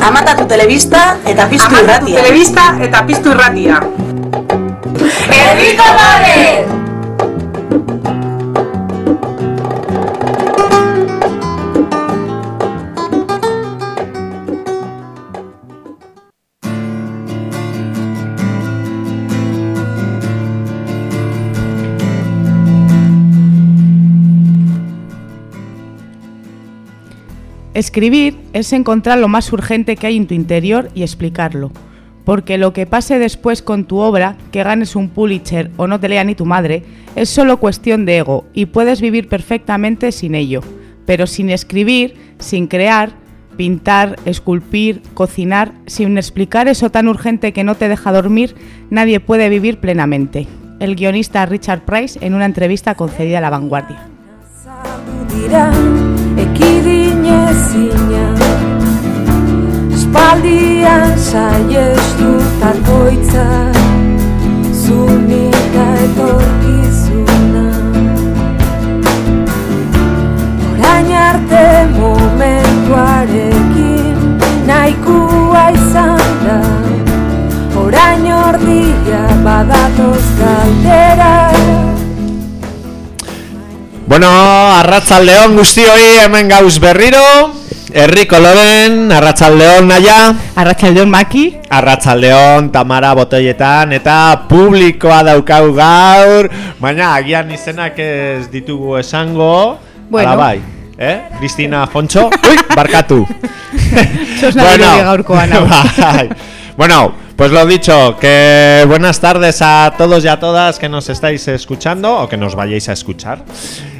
Amatatu telebista eta piztu Amatatu irratia. telebista eta piztu irratia. Herriko Escribir es encontrar lo más urgente que hay en tu interior y explicarlo. Porque lo que pase después con tu obra, que ganes un Pulitzer o no te lea ni tu madre, es solo cuestión de ego y puedes vivir perfectamente sin ello. Pero sin escribir, sin crear, pintar, esculpir, cocinar, sin explicar eso tan urgente que no te deja dormir, nadie puede vivir plenamente. El guionista Richard Price en una entrevista concedida a La Vanguardia. Ekidinezina Espaldian saiestuta Zunika etorkizuna. Orain arte momentuarekin Nahikua izan da. Orain ordia badatoz galdera. Bueno, arratzaldeon guztioi hemen gauz berriro Herriko Loren, arratzaldeon naia Arratsaldeon Maki, Arratzaldeon Tamara botoietan eta publikoa daukau gaur Baina agian izenak ez ditugu esango Bueno. Ala bai, eh? Cristina Fontxo, ui, barkatu bueno, gaurkoan. Bai. Bueno, pues lo dicho, que buenas tardes a todos y a todas que nos estáis escuchando o que nos vayáis a escuchar.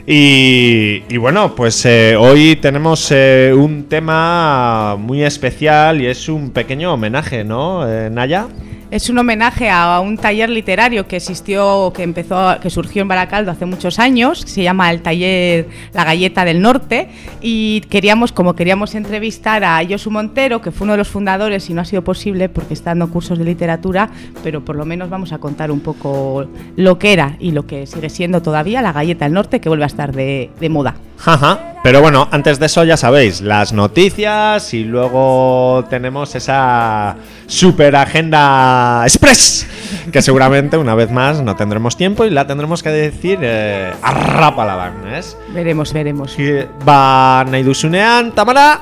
Y, bueno, pues eh, hoy tenemos eh, un tema muy especial y es un pequeño homenaje, ¿no, eh, Naya? Es un homenaje a un taller literario que existió, que empezó, que surgió en Baracaldo hace muchos años, se llama el taller La Galleta del Norte, y queríamos, como queríamos entrevistar a Josu Montero, que fue uno de los fundadores y no ha sido posible porque está dando cursos de literatura, pero por lo menos vamos a contar un poco lo que era y lo que sigue siendo todavía la Galleta del Norte, que vuelve a estar de, de moda. Jaja. Pero bueno, antes de eso ya sabéis, las noticias y luego tenemos esa super agenda express que seguramente una vez más no tendremos tiempo y la tendremos que decir eh, arrapalaban, ¿es? Veremos, veremos. Ba nahi duzunean, Tamara,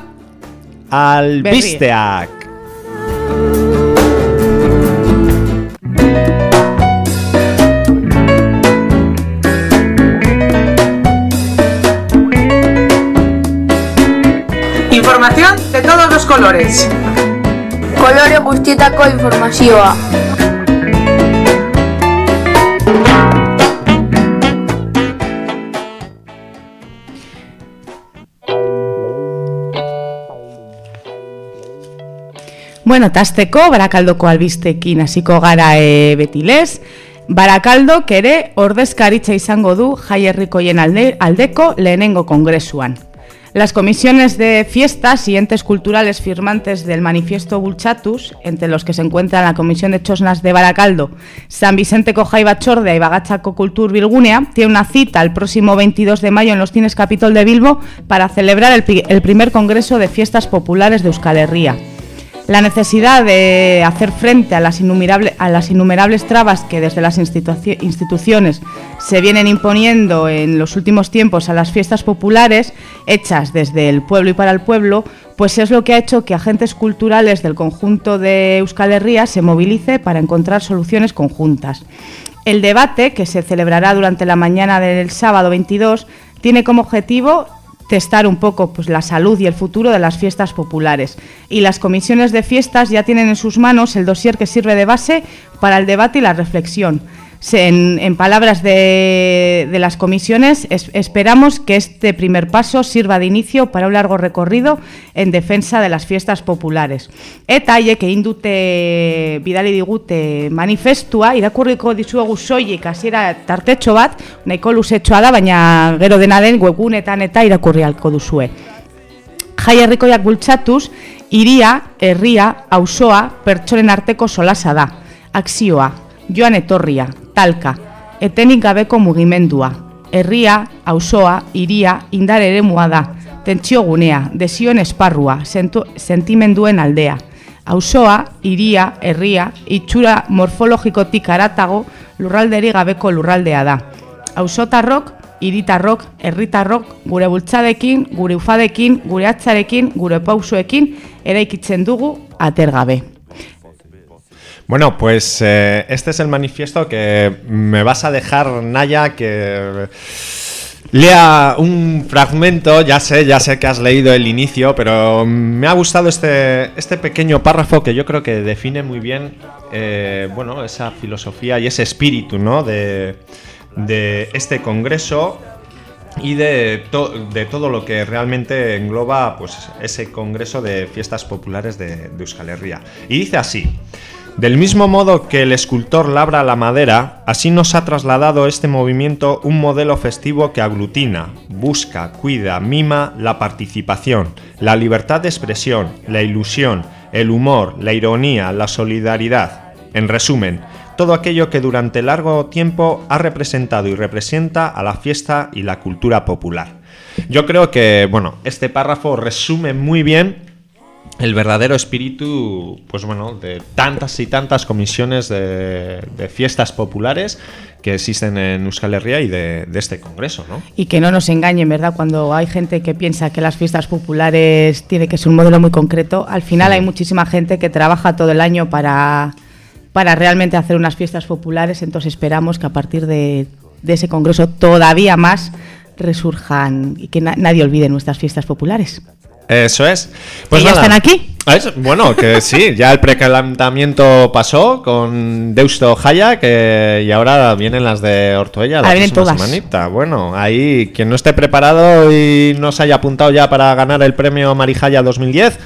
albisteak. Los colores. Kolore guztietako informazioa. Bueno, tasteko Barakaldoko albistekin hasiko gara e, betilez. Barakaldo kere ordezkaritza izango du Jai Herrikoien alde, aldeko lehenengo kongresuan. Las comisiones de fiestas y entes culturales firmantes del manifiesto Bulchatus, entre los que se encuentran la Comisión de Chosnas de Baracaldo, San Vicente Cojai Bachordia y Bagachaco Cultur Bilgunea, tiene una cita el próximo 22 de mayo en los Cines Capitol de Bilbo para celebrar el, el primer Congreso de Fiestas Populares de Euskal Herria. La necesidad de hacer frente a las, innumerable- a las innumerables trabas que desde las instituci- instituciones se vienen imponiendo en los últimos tiempos a las fiestas populares, hechas desde el pueblo y para el pueblo, pues es lo que ha hecho que agentes culturales del conjunto de Euskal Herria se movilice para encontrar soluciones conjuntas. El debate, que se celebrará durante la mañana del sábado 22, tiene como objetivo testar un poco pues, la salud y el futuro de las fiestas populares. Y las comisiones de fiestas ya tienen en sus manos el dossier que sirve de base para el debate y la reflexión. En, en palabras de, de las comisiones, es- esperamos que este primer paso sirva de inicio para un largo recorrido en defensa de las fiestas populares. Eta haiek egin dute bidali digute manifestua, irakurriko dizuegu soilik hasiera tartetxo bat, nahiko luzetxoa da, baina gero dena den webgunetan eta irakurri halko duzue. Jai herrikoiak bultzatuz, hiria, herria, auzoa, pertsonen arteko solasa da. Akzioa, joan etorria, talka, etenik gabeko mugimendua. Herria, auzoa, hiria, indar eremua da. tentsio gunea, desioen esparrua, sentu, sentimenduen aldea. Auzoa, iria, herria, itxura morfologikotik aratago lurralderi gabeko lurraldea da. Auzotarrok, hiritarrok, herritarrok, gure bultzadekin, gure ufadekin, gure atzarekin, gure pausuekin, eraikitzen dugu atergabe. Bueno, pues eh, este es el manifiesto que me vas a dejar, Naya, que lea un fragmento. Ya sé, ya sé que has leído el inicio, pero me ha gustado este, este pequeño párrafo que yo creo que define muy bien, eh, bueno, esa filosofía y ese espíritu, ¿no? De, de este congreso y de, de todo lo que realmente engloba pues, ese congreso de fiestas populares de, de Euskal Herria. Y dice así. Del mismo modo que el escultor labra la madera, así nos ha trasladado este movimiento un modelo festivo que aglutina, busca, cuida, mima la participación, la libertad de expresión, la ilusión, el humor, la ironía, la solidaridad. En resumen, todo aquello que durante largo tiempo ha representado y representa a la fiesta y la cultura popular. Yo creo que, bueno, este párrafo resume muy bien el verdadero espíritu, pues bueno, de tantas y tantas comisiones de, de fiestas populares que existen en Euskal Herria y de, de este congreso, ¿no? Y que no nos engañen, ¿verdad? Cuando hay gente que piensa que las fiestas populares tiene que ser un modelo muy concreto, al final hay muchísima gente que trabaja todo el año para, para realmente hacer unas fiestas populares, entonces esperamos que a partir de, de ese congreso todavía más resurjan y que na- nadie olvide nuestras fiestas populares. Eso es. Pues ¿Que ya nada. están aquí? Es- bueno, que sí, ya el precalentamiento pasó con Deusto Jaya, que y ahora vienen las de Ortuella. la vienen próxima todas. semanita. Bueno, ahí quien no esté preparado y no se haya apuntado ya para ganar el premio Marijaya 2010,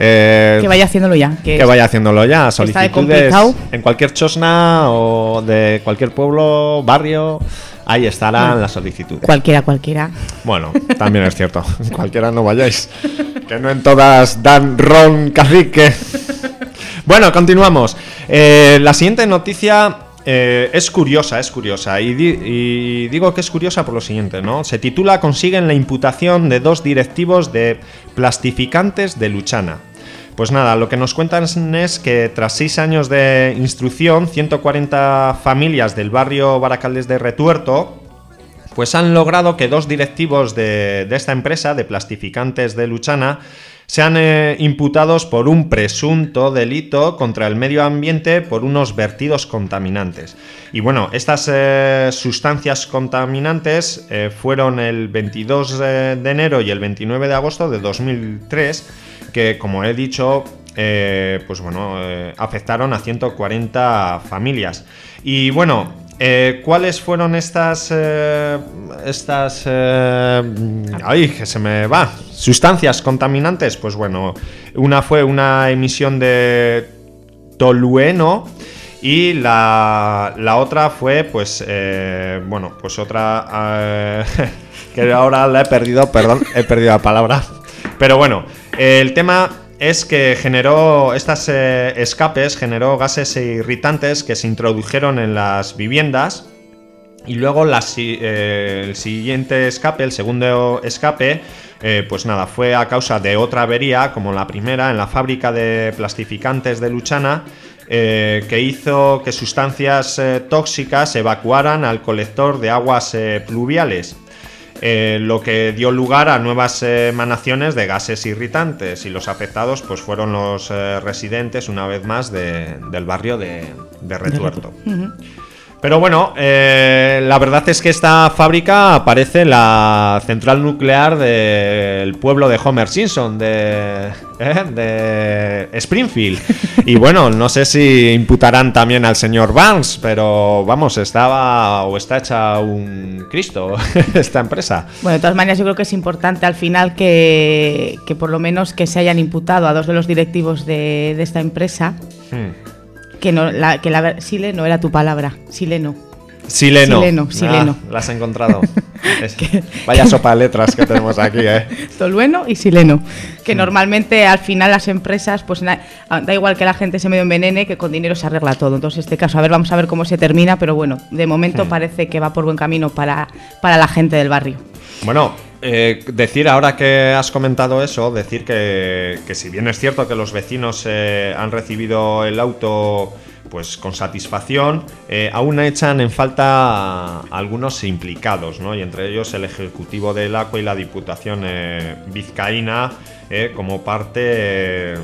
eh, Que vaya haciéndolo ya. Que, que vaya haciéndolo ya. Solicitudes en cualquier chosna o de cualquier pueblo, barrio, ahí estarán las solicitudes. Cualquiera, cualquiera. Bueno, también es cierto. Cualquiera no vayáis. Que no en todas dan ron cacique. Bueno, continuamos. Eh, la siguiente noticia eh, es curiosa, es curiosa. Y, di- y digo que es curiosa por lo siguiente, ¿no? Se titula Consiguen la imputación de dos directivos de plastificantes de Luchana. Pues nada, lo que nos cuentan es que tras seis años de instrucción, 140 familias del barrio Baracaldes de Retuerto pues han logrado que dos directivos de, de esta empresa, de plastificantes de Luchana, sean eh, imputados por un presunto delito contra el medio ambiente por unos vertidos contaminantes. Y bueno, estas eh, sustancias contaminantes eh, fueron el 22 de, de enero y el 29 de agosto de 2003, que como he dicho, eh, pues bueno, eh, afectaron a 140 familias. Y bueno, eh, ¿cuáles fueron estas eh, estas eh, ay que se me va sustancias contaminantes? Pues bueno, una fue una emisión de tolueno y la, la otra fue pues eh, bueno pues otra que ahora la he perdido, perdón, he perdido la palabra. Pero bueno, el tema es que generó estas eh, escapes, generó gases irritantes que se introdujeron en las viviendas y luego eh, el siguiente escape, el segundo escape, eh, pues nada, fue a causa de otra avería, como la primera, en la fábrica de plastificantes de Luchana, que hizo que sustancias tóxicas evacuaran al colector de aguas pluviales. Eh, lo que dio lugar a nuevas emanaciones de gases irritantes y los afectados pues fueron los eh, residentes una vez más de- del barrio de, de Retuerto. Pero bueno, eh, la verdad es que esta fábrica parece la central nuclear del pueblo de Homer Simpson, de, ¿eh? de Springfield. Y bueno, no sé si imputarán también al señor Barnes, pero vamos, estaba o está hecha un Cristo esta empresa. Bueno, de todas maneras yo creo que es importante al final que, que por lo menos que se hayan imputado a dos de los directivos de, de esta empresa, Hmm. Que no, la, que la ver- Sile no era tu palabra, Sileno. Sileno. Sileno, sileno. Ah, la has encontrado. Es- vaya sopa de letras que tenemos aquí, eh. Tolueno y Sileno. Que normalmente al final las empresas, pues na- da igual que la gente se medio envenene, que con dinero se arregla todo. Entonces, este caso, a ver, vamos a ver cómo se termina, pero bueno, de momento parece que va por buen camino para, para la gente del barrio. Bueno, eh, decir ahora que has comentado eso, decir que, si bien es cierto que los vecinos eh, han recibido el auto pues con satisfacción, eh, aún echan en falta algunos implicados, ¿no? Y entre ellos el Ejecutivo del ACUA y la Diputación eh, Vizcaína, eh, como parte,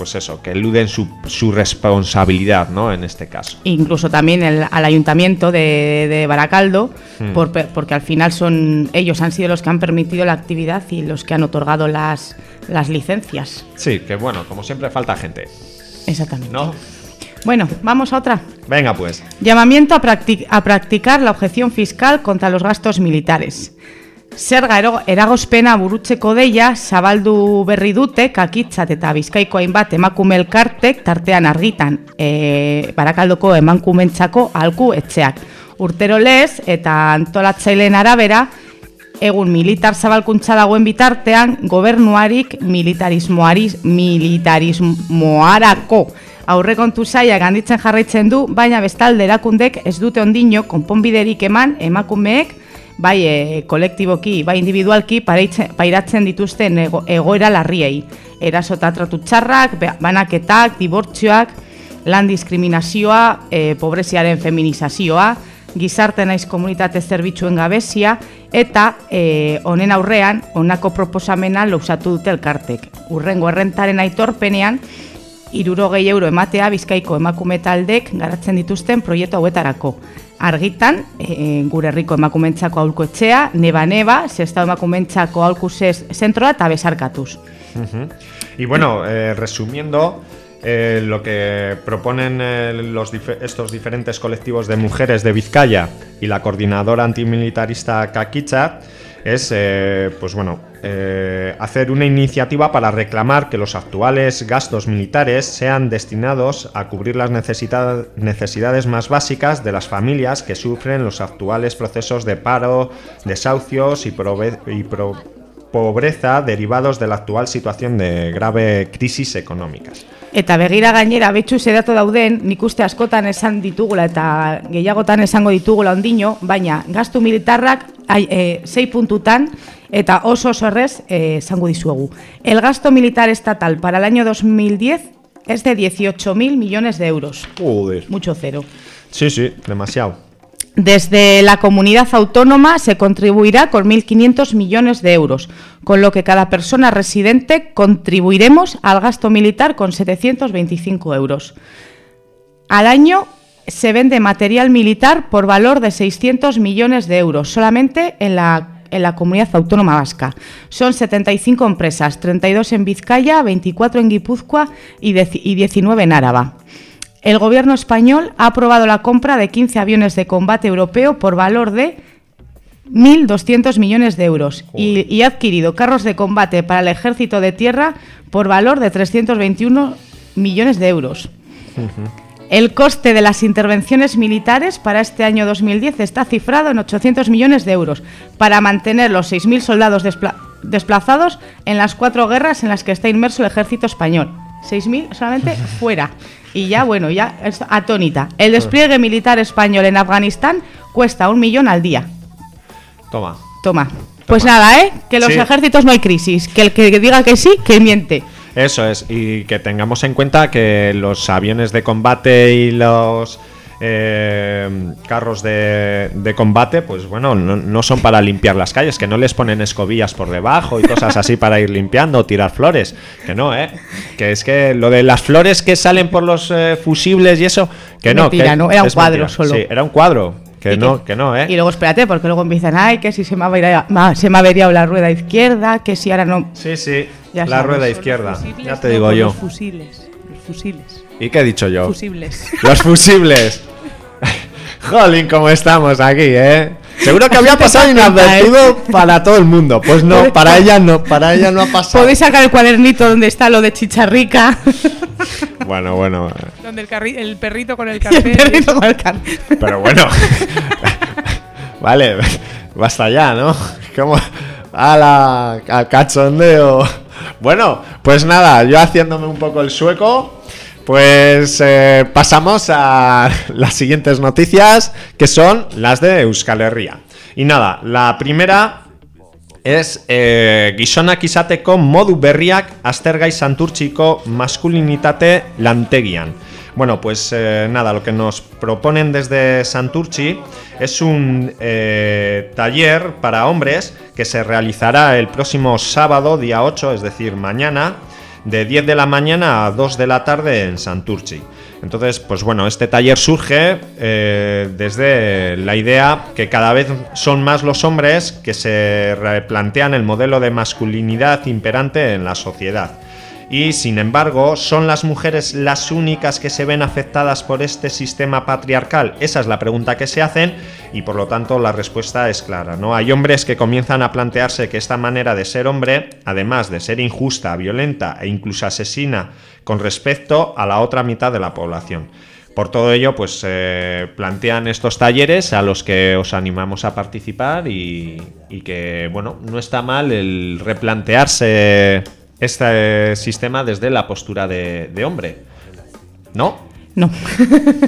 pues eso, que eluden su, su responsabilidad, ¿no? En este caso. incluso también el- al ayuntamiento de, de Baracaldo, Hmm. por porque al final son ellos han sido los que han permitido la actividad y los que han otorgado las, las licencias. Sí, que bueno, como siempre falta gente, Exactamente. ¿no? Bueno, vamos a otra. Venga pues. Llamamiento a, practi- a practicar la objeción fiscal contra los gastos militares. Zerga ero- eragospena burutzeko deia zabaldu berri dute kakitzat eta bizkaiko hainbat emakume elkartek tartean argitan e, barakaldoko emakumentzako alku etxeak. Urtero lez eta antolatzaileen arabera egun militar zabalkuntza dagoen bitartean gobernuarik militarismoari militarismoarako aurrekontu saia ganditzen jarraitzen du, baina bestalde erakundek ez dute ondino konponbiderik eman emakumeek bai e, kolektiboki, bai individualki pairatzen dituzten ego- egoera larriei. Eraso eta tratu txarrak, banaketak, dibortzioak, lan diskriminazioa, e, pobreziaren feminizazioa, gizarte naiz komunitate zerbitzuen gabezia eta e, honen aurrean honako proposamena lousatu dute elkartek. Urrengo errentaren aitorpenean irurogei euro ematea bizkaiko emakume taldek garatzen dituzten proiektu hauetarako. Argitan, e, gure herriko emakumentzako aholko etxea, neba-neba, zestao emakumentzako aholku zez zentroa eta besarkatuz. Ujú. Y bueno, eh, resumiendo, eh, lo que proponen estos diferentes colectivos de mujeres de Vizcaya y la coordinadora antimilitarista Kakicha es, pues bueno, eh, hacer una iniciativa para reclamar que los actuales gastos militares sean destinados a cubrir las necesidades más básicas de las familias que sufren los actuales procesos de paro, desahucios y, y pobreza derivados de la actual situación de grave crisis económicas. Eta begira gainera betxu zedatu dauden, nik uste askotan esan ditugula eta gehiagotan esango ditugula ondino, baina gastu militarrak ai, e, sei puntutan eta oso oso errez e, esango dizuegu. El gasto militar estatal para el año 2010 es de 18.000 millones de euros. Joder. Mucho cero. Sí, sí, demasiado. Desde la comunidad autónoma se contribuirá con 1.500 millones de euros, con lo que cada persona residente contribuiremos al gasto militar con 725 euros. Al año se vende material militar por valor de 600 millones de euros, solamente en la, en la comunidad autónoma vasca. Son 75 empresas, 32 en Vizcaya, 24 en Guipúzcoa y, y 19 en Áraba. El gobierno español ha aprobado la compra de 15 aviones de combate europeo por valor de 1.200 millones de euros y, y ha adquirido carros de combate para el ejército de tierra por valor de 321 millones de euros. El coste de las intervenciones militares para este año 2010 está cifrado en 800 millones de euros para mantener los 6.000 soldados despla- desplazados en las cuatro guerras en las que está inmerso el ejército español. 6.000 solamente fuera. Y ya, bueno, ya es atónita. El despliegue militar español en Afganistán cuesta un millón al día. Toma. Toma. Pues Toma. nada, ¿eh? Que los Sí. ejércitos no hay crisis. Que el que diga que sí, que miente. Eso es, y que tengamos en cuenta que los aviones de combate y los eh, carros de, de combate, pues bueno, no, no son para limpiar las calles, que no les ponen escobillas por debajo y cosas así para ir limpiando o tirar flores, que no, ¿eh? Que es que lo de las flores que salen por los eh, fusibles y eso, que no, Mentira, que no, era un cuadro solo. Sí, era un cuadro, que no, que no, ¿eh? Y luego espérate, porque luego empiezan, ay, que si se me se me ha averiado la rueda izquierda, que si ahora no. Sí, sí, Ya la sabes. rueda izquierda, Fusibles, ya te no, digo yo. Los fusiles. Los fusiles. ¿Y qué he dicho yo? Fusibles. Los fusibles. Jolín, cómo estamos aquí, ¿eh? Seguro que había pasado inadvertido para todo el mundo. Pues no, para ella no, para ella no ha pasado. Podéis sacar el cuadernito donde está lo de chicharrica. Bueno, bueno, Donde el, carri- el perrito con el y el perrito con el pero bueno. Vale, basta ya, ¿no? Como a la al cachondeo. Bueno, pues nada, yo haciéndome un poco el sueco, pues eh, pasamos a las siguientes noticias, que son las de Euskal Herria. Y nada, la primera Ez e, gizonak izateko modu berriak aztergai santurtziko maskulinitate lantegian. Bueno, pues eh, nada, lo que nos proponen desde Santurchi es un eh, taller para hombres que se realizará el próximo sábado, día 8, es decir, mañana, de 10 de la mañana a 2 de la tarde en Santurchi. Entonces, pues bueno, este taller surge eh, desde la idea que cada vez son más los hombres que se replantean el modelo de masculinidad imperante en la sociedad. Y sin embargo, ¿son las mujeres las únicas que se ven afectadas por este sistema patriarcal? Esa es la pregunta que se hacen y por lo tanto la respuesta es clara. ¿no? Hay hombres que comienzan a plantearse que esta manera de ser hombre, además de ser injusta, violenta e incluso asesina con respecto a la otra mitad de la población. Por todo ello, pues eh, plantean estos talleres a los que os animamos a participar y, y que, bueno, no está mal el replantearse este sistema desde la postura de, hombre. ¿No? No.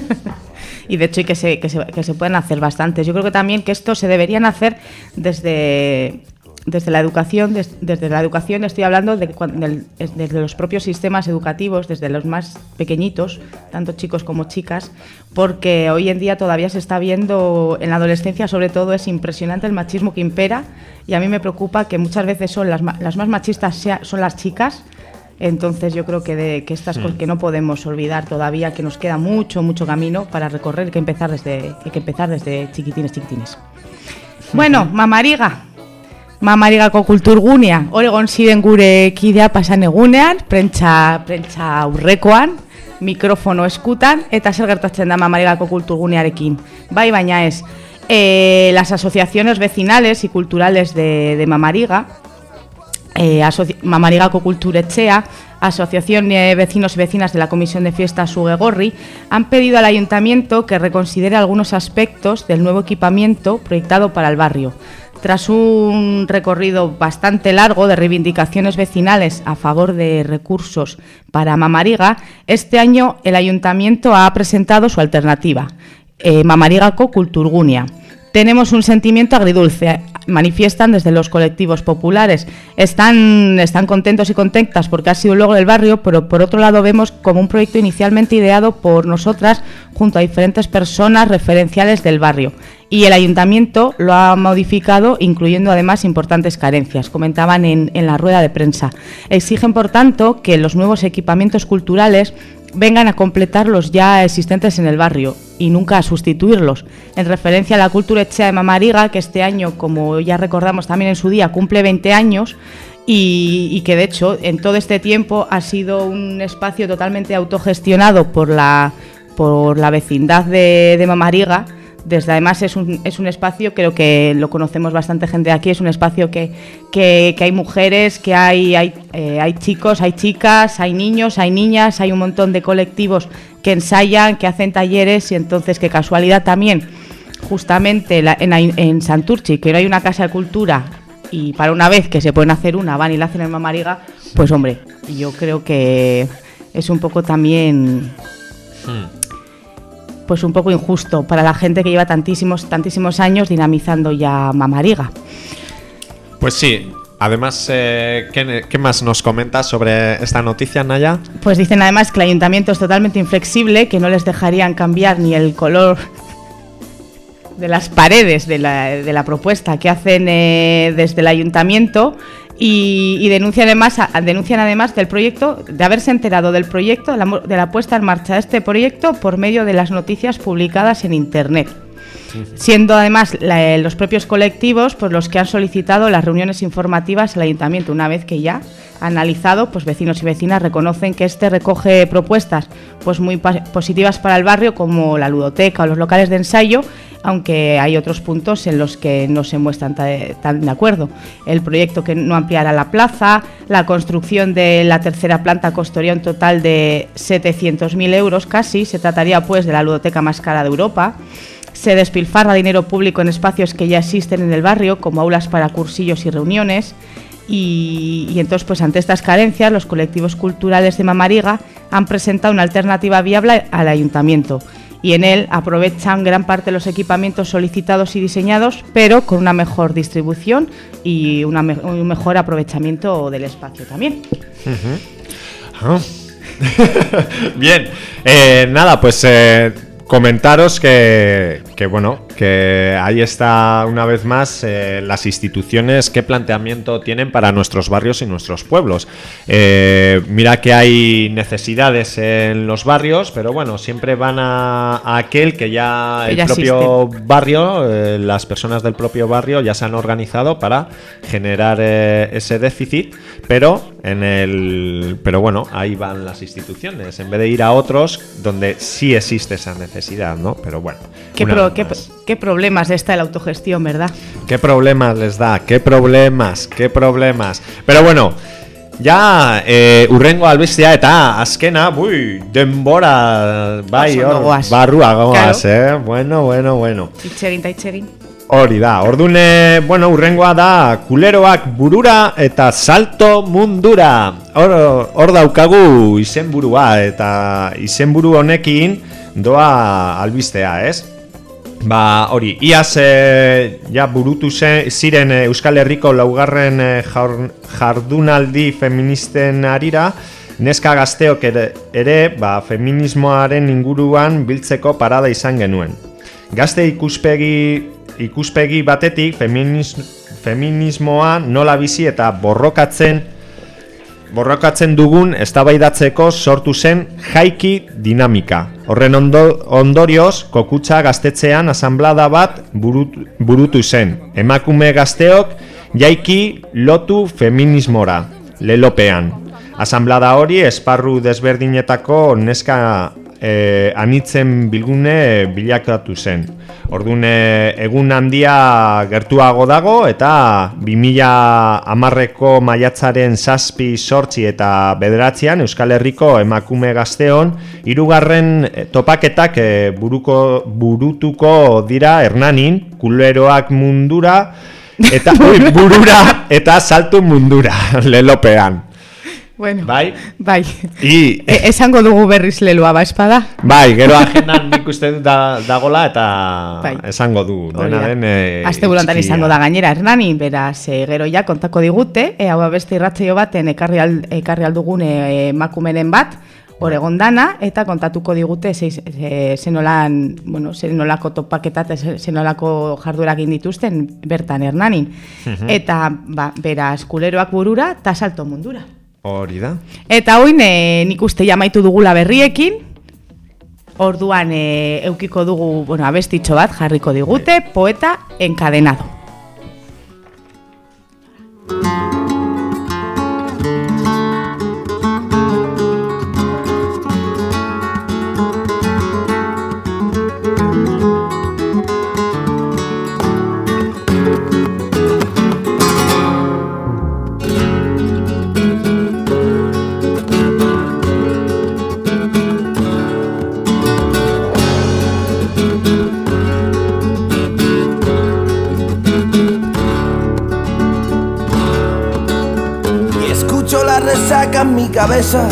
y de hecho y que se, que, se, que se pueden hacer bastantes. Yo creo que también que esto se deberían hacer desde desde la educación, des, desde la educación estoy hablando de, de, desde los propios sistemas educativos, desde los más pequeñitos, tanto chicos como chicas, porque hoy en día todavía se está viendo, en la adolescencia sobre todo, es impresionante el machismo que impera y a mí me preocupa que muchas veces son las, las más machistas sea, son las chicas. Entonces yo creo que, de, que estas cosas que no podemos olvidar todavía, que nos queda mucho, mucho camino para recorrer, que empezar desde, que empezar desde chiquitines, chiquitines. Bueno, mamariga, Mamarigako kulturgunea, Oregon ziren gure kidea pasan egunean, prentsa, prentsa aurrekoan, mikrofono eskutan, eta zer gertatzen da Mamarigako kulturgunearekin. Bai, baina ez, e, las asociaciones vecinales y culturales de, de Mamariga, eh, Mamarigako Asociación de Vecinos y Vecinas de la Comisión de Fiestas Uguegorri, han pedido al Ayuntamiento que reconsidere algunos aspectos del nuevo equipamiento proyectado para el barrio. Tras un recorrido bastante largo de reivindicaciones vecinales a favor de recursos para Mamariga, este año el Ayuntamiento ha presentado su alternativa, eh, Mamarigako Kulturgunia. Tenemos un sentimiento agridulce, manifiestan desde los colectivos populares. Están, están contentos y contentas porque ha sido un logro del barrio, pero por otro lado vemos como un proyecto inicialmente ideado por nosotras junto a diferentes personas referenciales del barrio. Y el ayuntamiento lo ha modificado, incluyendo además importantes carencias, comentaban en, en la rueda de prensa. Exigen, por tanto, que los nuevos equipamientos culturales vengan a completar los ya existentes en el barrio y nunca a sustituirlos. En referencia a la cultura hecha de Mamariga, que este año, como ya recordamos también en su día, cumple 20 años y, que de hecho en todo este tiempo ha sido un espacio totalmente autogestionado por la, por la vecindad de, de Mamariga. Desde además es un, es un espacio, creo que lo conocemos bastante gente aquí, es un espacio que, que, que hay mujeres, que hay, hay, eh, hay chicos, hay chicas, hay niños, hay niñas, hay un montón de colectivos que ensayan, que hacen talleres y entonces qué casualidad también, justamente en, en Santurchi, que no hay una casa de cultura y para una vez que se pueden hacer una, van y la hacen en Mamariga, pues hombre, yo creo que es un poco también... Hmm pues un poco injusto para la gente que lleva tantísimos, tantísimos años dinamizando ya Mamariga. Pues sí, Además, eh, ¿qué, ¿qué, más nos comentas sobre esta noticia, Naya? Pues dicen además que el ayuntamiento es totalmente inflexible, que no les dejarían cambiar ni el color de las paredes de la, de la propuesta que hacen eh, desde el ayuntamiento y, y denuncian, además, denuncian además del proyecto, de haberse enterado del proyecto, de la, de la puesta en marcha de este proyecto por medio de las noticias publicadas en Internet. Siendo además la, los propios colectivos pues, los que han solicitado las reuniones informativas al ayuntamiento, una vez que ya analizado, pues vecinos y vecinas reconocen que este recoge propuestas pues muy positivas para el barrio como la ludoteca o los locales de ensayo, aunque hay otros puntos en los que no se muestran tan de acuerdo. El proyecto que no ampliará la plaza, la construcción de la tercera planta costaría un total de 700.000 euros casi, se trataría pues de la ludoteca más cara de Europa se despilfarra dinero público en espacios que ya existen en el barrio, como aulas para cursillos y reuniones. Y, entonces, pues ante estas carencias, los colectivos culturales de Mamariga han presentado una alternativa viable al ayuntamiento. Y en él aprovechan gran parte de los equipamientos solicitados y diseñados, pero con una mejor distribución y un mejor aprovechamiento del espacio también. Ah. Bien, eh, nada, pues eh, comentaros que, que, bueno, que ahí está una vez más eh, las instituciones, qué planteamiento tienen para nuestros barrios y nuestros pueblos. Eh, mira que hay necesidades en los barrios, pero bueno, siempre van a, a aquel que ya el ya propio barrio, eh, las personas del propio barrio ya se han organizado para generar ese déficit, pero en el pero bueno, ahí van las instituciones, en vez de ir a otros donde sí existe esa necesidad, ¿no? Pero bueno. ¿Qué, una pro- qué- qué problemas está la autogestión, verdad? ¿Qué problemas les da? ¿Qué problemas? ¿Qué problemas? Pero bueno, ja eh, urrengo albistea eta azkena, bui, denbora bai hor, barrua goaz, eh? Bueno, bueno, bueno. Itxegin eta itxegin. Hori da, ordune, bueno, urrengoa da kuleroak burura eta salto mundura. Hor, hor daukagu izenburua eta izenburu honekin doa albistea, ez? Ba, hori, iaz e, ja burutu ze, ziren e, Euskal Herriko laugarren e, jaur- jardunaldi feministen arira, neska gazteok ere, ere ba, feminismoaren inguruan biltzeko parada izan genuen. Gazte ikuspegi, ikuspegi batetik feminiz, feminismoa nola bizi eta borrokatzen borrokatzen dugun eztabaidatzeko sortu zen jaiki dinamika. Horren ondo, ondorioz, kokutsa gaztetzean asanblada bat burutu, burutu zen. Emakume gazteok jaiki lotu feminismora, lelopean. Asanblada hori esparru desberdinetako neska e, anitzen bilgune bilakatu zen. Ordune egun handia gertuago dago eta 2000 amarreko maiatzaren zazpi sortzi eta bederatzean Euskal Herriko emakume gazteon hirugarren eh, topaketak eh, buruko, burutuko dira Hernanin, kuleroak mundura eta ui, burura eta saltu mundura lelopean. Bueno, Bai? bai. I, E, esango dugu berriz leloa, ba, espada? Bai, gero agendan nik uste dut da, dagola eta Bai. esango du. Hori Dena den eh, Aste bulantan izango da gainera Hernani, beraz, e, gero ja kontako digute, e, hau beste irratzeio baten ekarri, al, ekarri aldugun e, emakumeren bat, hor egon dana, eta kontatuko digute ze, ze, zenolan, bueno, zenolako topaketat, ze- zenolako jardurak egin dituzten bertan Hernanin. Eta, ba, beraz, kuleroak burura, eta salto mundura. Hori da. Eta oin, e, nik uste jamaitu dugula berriekin, orduan e, eukiko dugu, bueno, abestitxo bat jarriko digute, poeta encadenado. Cabeza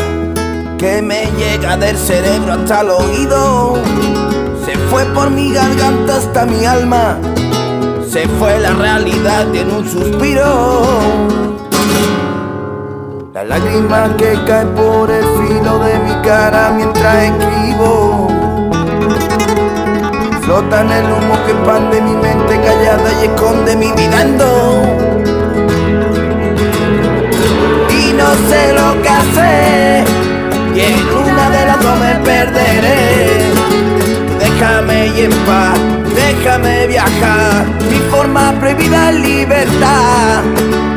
que me llega del cerebro hasta el oído. Se fue por mi garganta hasta mi alma. Se fue la realidad en un suspiro. La lágrima que cae por el filo de mi cara mientras escribo. Flota en el humo que expande mi mente callada y esconde mi vida que hacer y en una de las dos me perderé. Déjame ir en paz déjame viajar. Mi forma prohibida es libertad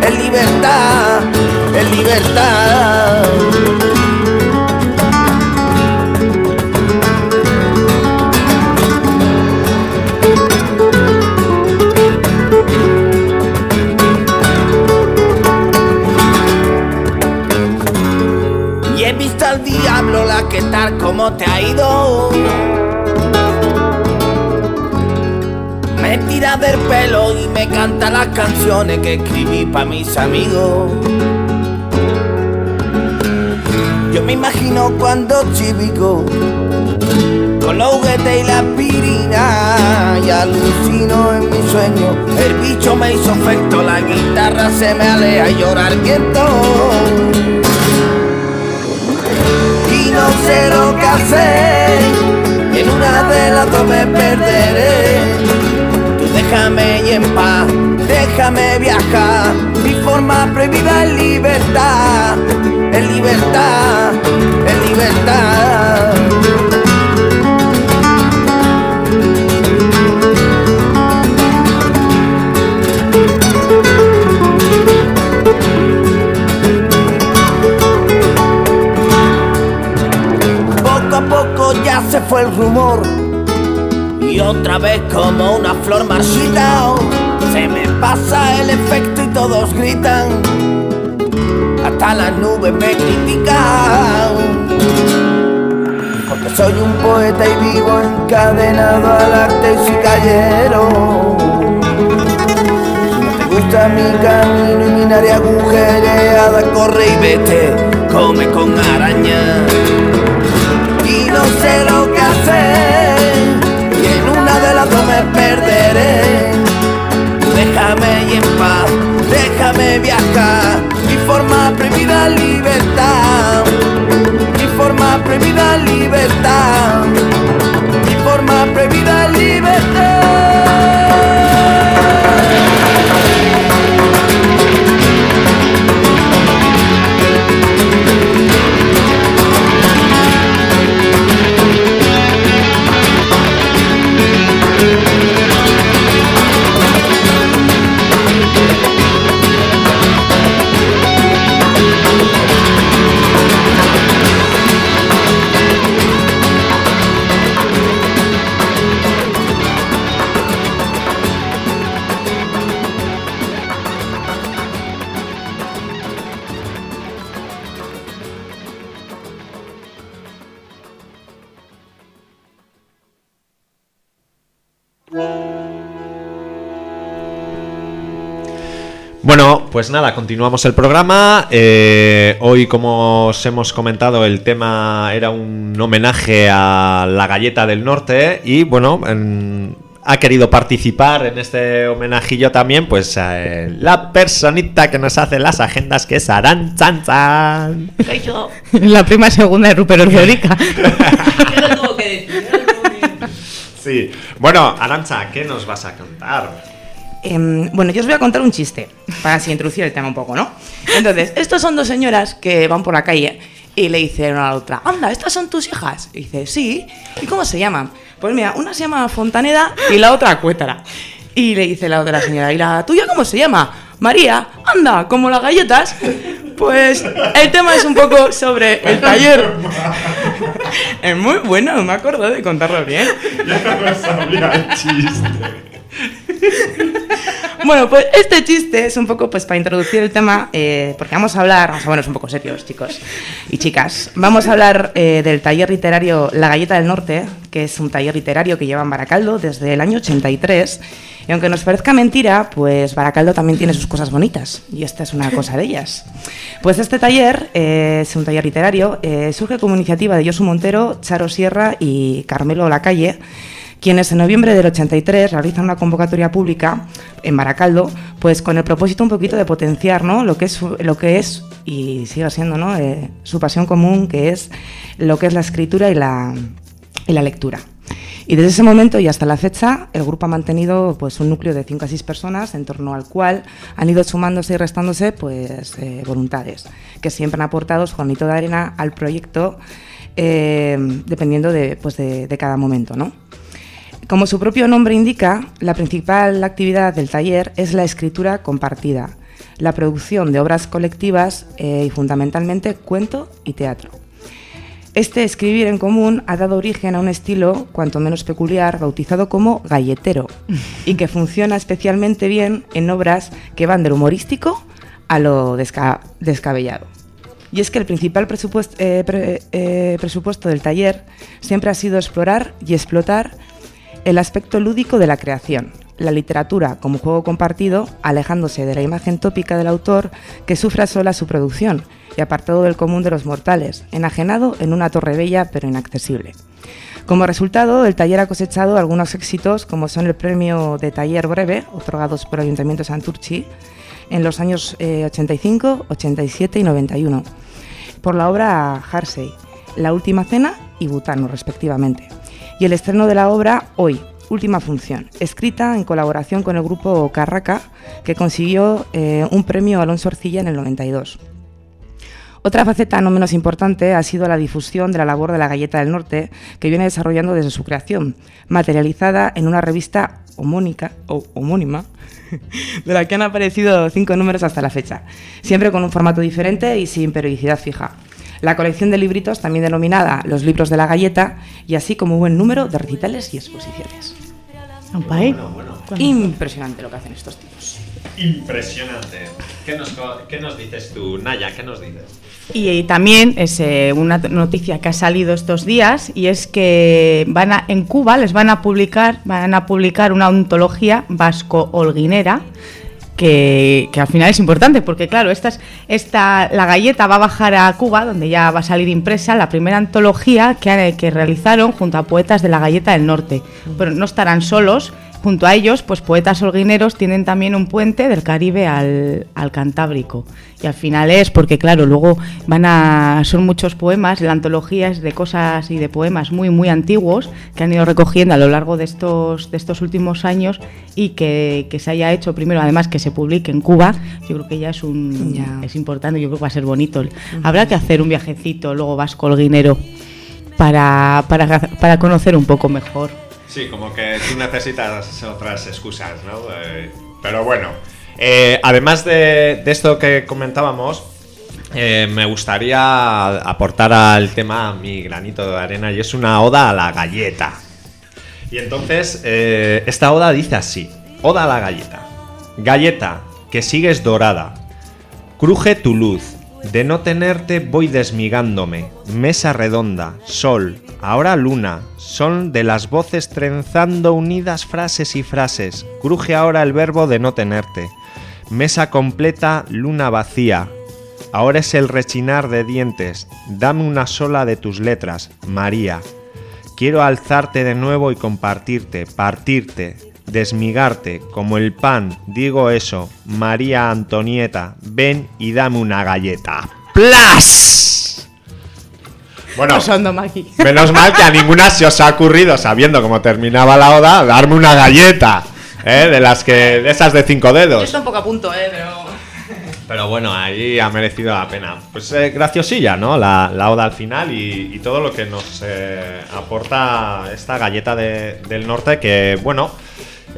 es libertad es libertad como te ha ido. Me tira del pelo y me canta las canciones que escribí para mis amigos. Yo me imagino cuando chivico con los juguetes y la aspirina y alucino en mi sueño. El bicho me hizo efecto, la guitarra se me aleja y llora el viento. No sé lo que hacer, en una de las dos me perderé. Tú déjame y en paz, déjame viajar. Mi forma prohibida es libertad, es libertad, es libertad. Se fue el rumor. Y otra vez como una flor marchita se me pasa el efecto y todos gritan. Hasta las nubes me critican porque soy un poeta y vivo encadenado al arte y soy callero. Te gusta mi camino y mi nariz agujereada corre y vete come con araña. Y no sé lo y en una de las dos me perderé. Déjame y en paz déjame viajar mi forma prohibida libertad. Mi forma prohibida libertad mi forma prohibida libertad pues nada, continuamos el programa. Eh, hoy, como os hemos comentado, el tema era un homenaje a la galleta del norte y bueno, en- ha querido participar en este homenajillo también, pues eh, la personita que nos hace las agendas, que es Aran Chan Chan. La prima segunda de Rupert. Sí. Bueno, Arancha, ¿qué nos vas a contar? Em, bueno, yo os voy a contar un chiste, para así introducir el tema un poco, ¿no? Entonces, estos son dos señoras que van por la calle y le dicen una a la otra, anda, ¿estas son tus hijas? Y dice, sí. ¿Y cómo se llaman? Pues mira, una se llama Fontaneda y la otra Cuétara. Y le dice la otra señora, ¿y la tuya cómo se llama? María, anda, como las galletas. Pues el tema es un poco sobre el taller. Es muy bueno, me acuerdo de contarlo bien. Bueno, pues este chiste es un poco pues para introducir el tema, eh, porque vamos a hablar, vamos a ponernos un poco serios, chicos y chicas. Vamos a hablar eh, del taller literario La Galleta del Norte, que es un taller literario que lleva en Baracaldo desde el año 83. Y aunque nos parezca mentira, pues Baracaldo también tiene sus cosas bonitas, y esta es una cosa de ellas. Pues este taller eh, es un taller literario, eh, surge como iniciativa de Josu Montero, Charo Sierra y Carmelo Lacalle quienes en noviembre del 83 realizan una convocatoria pública en Baracaldo, pues con el propósito un poquito de potenciar ¿no? lo, que es, lo que es, y sigue siendo ¿no? Eh, su pasión común, que es lo que es la escritura y la, y la lectura. Y desde ese momento y hasta la fecha, el grupo ha mantenido pues, un núcleo de 5 a 6 personas, en torno al cual han ido sumándose y restándose pues, eh, voluntades, que siempre han aportado su granito de arena al proyecto, eh, dependiendo de, pues, de, de cada momento. ¿no? Como su propio nombre indica, la principal actividad del taller es la escritura compartida, la producción de obras colectivas eh, y fundamentalmente cuento y teatro. Este escribir en común ha dado origen a un estilo cuanto menos peculiar bautizado como galletero y que funciona especialmente bien en obras que van del humorístico a lo desca- descabellado. Y es que el principal eh, eh, presupuesto del taller siempre ha sido explorar y explotar el aspecto lúdico de la creación, la literatura como juego compartido, alejándose de la imagen tópica del autor que sufra sola su producción y apartado del común de los mortales, enajenado en una torre bella pero inaccesible. Como resultado, el taller ha cosechado algunos éxitos, como son el premio de taller breve, otorgados por el Ayuntamiento de Santurchi, en los años eh, 85, 87 y 91, por la obra Harsey, La Última Cena y Butano, respectivamente. Y el estreno de la obra Hoy, Última Función, escrita en colaboración con el grupo Carraca, que consiguió eh, un premio Alonso Orcilla en el 92. Otra faceta no menos importante ha sido la difusión de la labor de la Galleta del Norte, que viene desarrollando desde su creación, materializada en una revista homónima, de la que han aparecido cinco números hasta la fecha, siempre con un formato diferente y sin periodicidad fija. La colección de libritos, también denominada Los libros de la galleta, y así como un buen número de recitales y exposiciones. Impresionante lo que hacen estos tipos. Impresionante. ¿Qué nos, qué nos dices tú, Naya? ¿Qué nos dices? Y, también es eh, una noticia que ha salido estos días y es que van a, en Cuba les van a publicar van a publicar una ontología vasco-holguinera que, al final es importante porque claro esta, es- esta la galleta va a bajar a Cuba donde ya va a salir impresa la primera antología que, que realizaron junto a poetas de la galleta del norte. Pero no estarán solos Junto a ellos, pues poetas holguineros tienen también un puente del Caribe al, al Cantábrico. Y al final es porque, claro, luego van a. son muchos poemas, la antología es de cosas y de poemas muy, muy antiguos que han ido recogiendo a lo largo de estos, de estos últimos años y que, que se haya hecho primero, además que se publique en Cuba, yo creo que ya es un Ya. es importante, yo creo que va a ser bonito. Habrá que hacer un viajecito luego vasco holguinero para, para, para conocer un poco mejor. Sí, como que tú necesitas otras excusas, ¿no? Eh, pero bueno, eh, además de, esto que comentábamos, eh, me gustaría aportar al tema mi granito de arena y es una oda a la galleta. Y entonces, esta oda dice así, oda a la galleta. Galleta, que sigues dorada, cruje tu luz, de no tenerte voy desmigándome, mesa redonda, sol, ahora luna, son de las voces trenzando unidas frases y frases, cruje ahora el verbo de no tenerte, mesa completa, luna vacía, ahora es el rechinar de dientes, dame una sola de tus letras, María, Quiero alzarte de nuevo y compartirte, partirte, desmigarte, como el pan, digo eso, María Antonieta, ven y dame una galleta. ¡Plas! Bueno, Maki. menos mal que a ninguna se os ha ocurrido, sabiendo cómo terminaba la oda, darme una galleta, ¿eh? de las que, de esas de cinco dedos. Está un poco a punto, ¿eh? Pero... Pero bueno, ahí ha merecido la pena. Pues eh, graciosilla, ¿no? La, la oda al final y, y todo lo que nos eh, aporta esta galleta de- del norte que, bueno,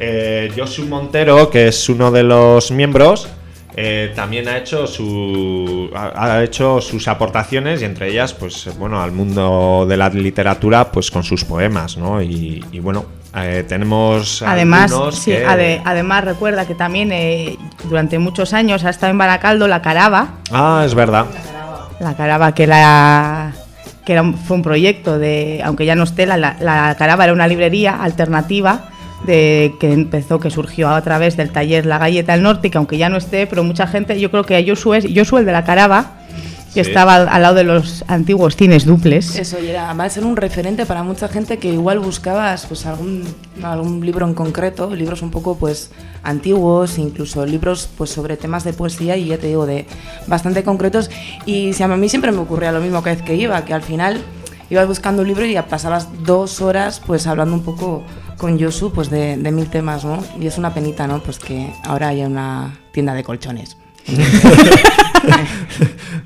eh, Josu Montero, que es uno de los miembros, eh, también ha hecho, su, ha, ha hecho sus aportaciones y entre ellas, pues bueno, al mundo de la literatura, pues con sus poemas, ¿no? Y, y bueno, eh, tenemos Además, algunos sí, que- ade- además recuerda que también eh, durante muchos años ha estado en Baracaldo la Caraba, Ah, es verdad. la Caraba que la que era un- fue un proyecto de, aunque ya no esté, la- la Caraba era una librería alternativa de que empezó, que surgió a través del taller La Galleta del Norte, que aunque ya no esté, pero mucha gente, yo creo que Josu es, Josu el de la Caraba, que Sí. estaba al, al lado de los antiguos cines duples. Eso y era, va a ser un referente para mucha gente que igual buscabas pues algún, algún libro en concreto, libros un poco pues antiguos, incluso libros pues sobre temas de poesía y ya te digo de bastante concretos y si a mí siempre me ocurría lo mismo cada vez que iba, que al final ibas buscando un libro y ya pasabas dos horas pues hablando un poco con Yosu pues de, de mil temas, ¿no? Y es una penita, ¿no? Pues que ahora haya una tienda de colchones.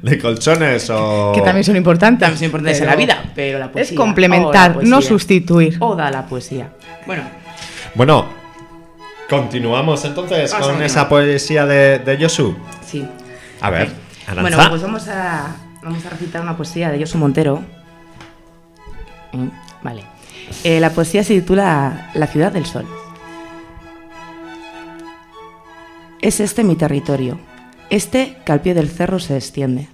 ¿De colchones o...? Que también son importantes. También son importantes en la vida, pero la poesía. Es complementar, no sustituir. Oda la poesía. Bueno, Bueno, continuamos entonces Vamos con esa poesía de, de Yosu. sí. A ver, Aranza. Bueno, pues vamos a, vamos a recitar una poesía de Yosu Montero. Mm, Vale. Eh, la poesía se titula La ciudad del sol. Es este mi territorio, este que al pie del cerro se extiende,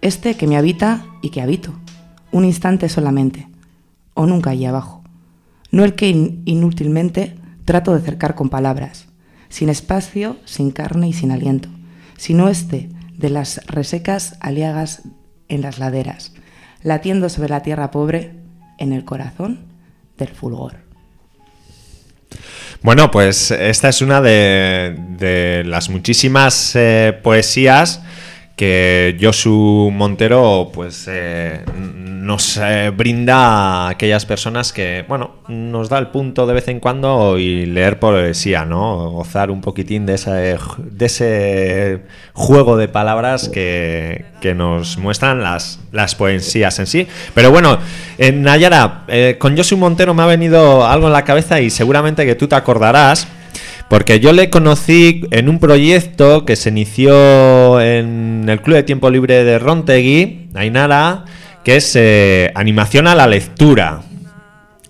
este que me habita y que habito, un instante solamente, o nunca allí abajo, no el que in- inútilmente trato de cercar con palabras, sin espacio, sin carne y sin aliento, sino este de las resecas aliagas en las laderas, latiendo sobre la tierra pobre, en el corazón del fulgor. Bueno, pues esta es una de, las muchísimas eh, poesías que Josu Montero pues eh, nos eh, brinda a aquellas personas que, bueno, nos da el punto de vez en cuando y leer poesía, ¿no? Gozar un poquitín de ese, juego de palabras que, que nos muestran las, las poesías en sí. Pero bueno, en Nayara, eh, con Josu Montero me ha venido algo en la cabeza y seguramente que tú te acordarás. Porque yo le conocí en un proyecto que se inició en el Club de Tiempo Libre de Rontegui, Ainara, que es eh, animación a la lectura.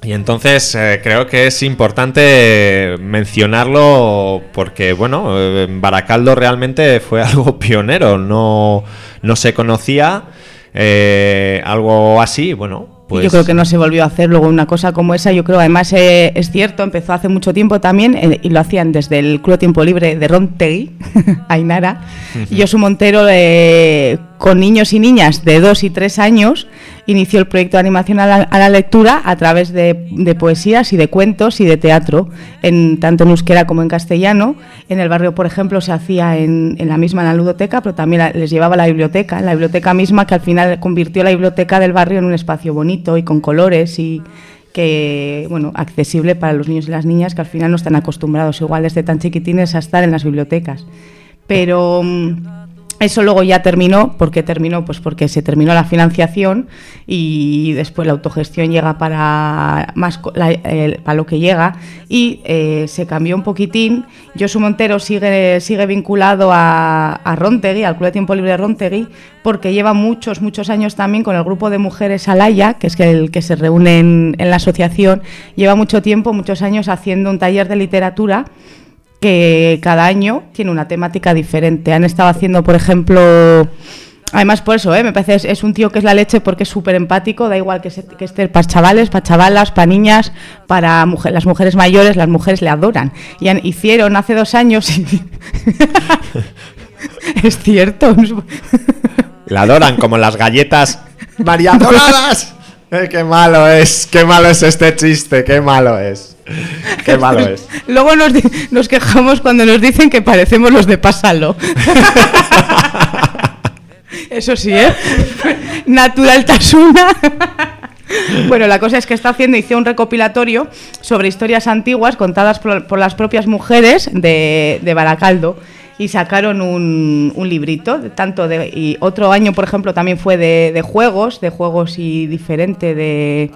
Y entonces eh, creo que es importante mencionarlo porque, bueno, en Baracaldo realmente fue algo pionero, no, no se conocía eh, algo así, bueno, pues... Yo creo que no se volvió a hacer luego una cosa como esa. Yo creo, además, eh, es cierto, empezó hace mucho tiempo también eh, y lo hacían desde el Club Tiempo Libre de Rontegui, Ainara. Y Josu Montero, eh, con niños y niñas de dos y tres años, inició el proyecto de animación a la, lectura a través de, de poesías y de cuentos y de teatro, en, tanto en euskera como en castellano. En el barrio, por ejemplo, se hacía en, en la misma en la ludoteca, pero también les llevaba a la biblioteca, la biblioteca misma que al final convirtió la biblioteca del barrio en un espacio bonito y con colores y que bueno accesible para los niños y las niñas que al final no están acostumbrados igual desde tan chiquitines a estar en las bibliotecas pero mm, eso luego ya terminó, ¿por qué terminó? Pues porque se terminó la financiación y después la autogestión llega para más la- el- para lo que llega y eh, se cambió un poquitín. Josu Montero sigue, sigue vinculado a, Rontegui, al Club de Tiempo Libre de Rontegui, porque lleva muchos, muchos años también con el grupo de mujeres Alaya, que es el que se reúne en la asociación, lleva mucho tiempo, muchos años haciendo un taller de literatura que cada año tiene una temática diferente. Han estado haciendo, por ejemplo, además por eso, ¿eh? me parece es, es un tío que es la leche porque es súper empático, da igual que, se- que esté para chavales, para chavalas, para niñas, para mujer- las mujeres mayores, las mujeres le adoran. Y han- hicieron hace dos años... es cierto. La adoran como las galletas María Doradas. Eh, qué malo es, qué malo es este chiste, qué malo es. Qué malo es. Luego nos, quejamos cuando nos dicen que parecemos los de Pásalo. Eso sí, ¿eh? Natural Tasuna. Bueno, la cosa es que está haciendo, hizo un recopilatorio sobre historias antiguas contadas por, por las propias mujeres de, de Baracaldo y sacaron un, un librito, tanto de, y otro año, por ejemplo, también fue de, de juegos, de juegos y diferente de,